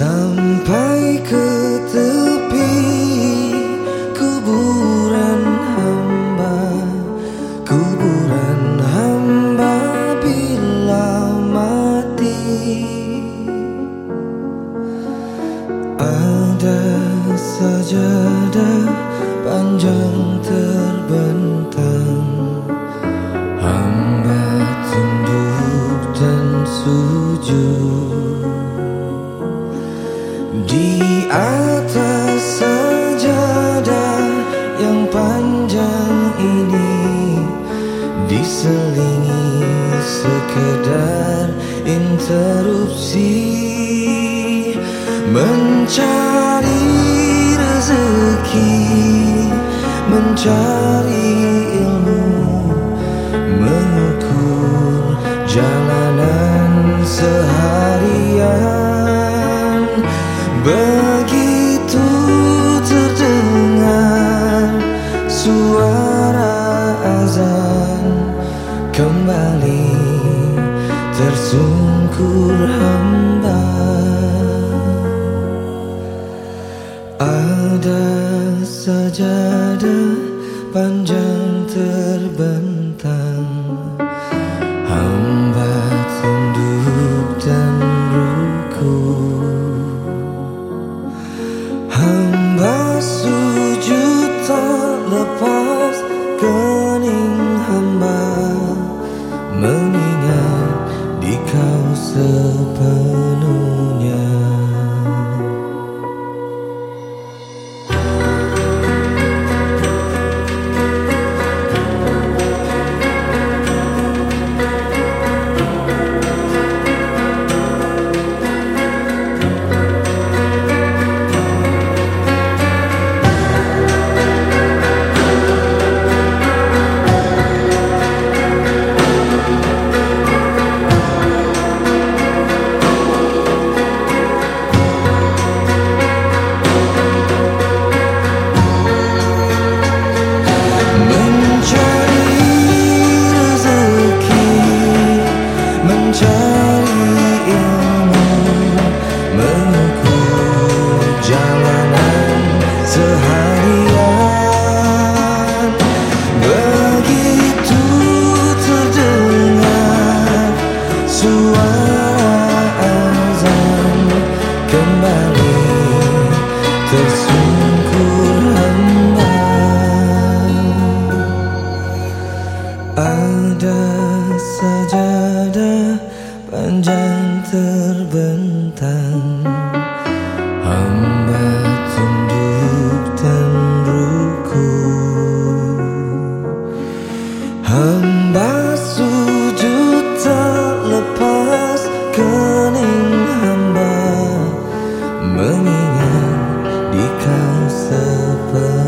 Sampai ke tepi kuburan hamba. Kuburan hamba bila mati. Ada sajadah panjang atas sajadah yang panjang ini diselingi sekedar interupsi mencari begitu terdengar suara azan kembali tersungkur hamba. Ada sajadah panjang ilmu panjang terbentang Hamba tunduk dan ruku Hamba sujud tak lepas kening hamba. Mengingat di kau seperti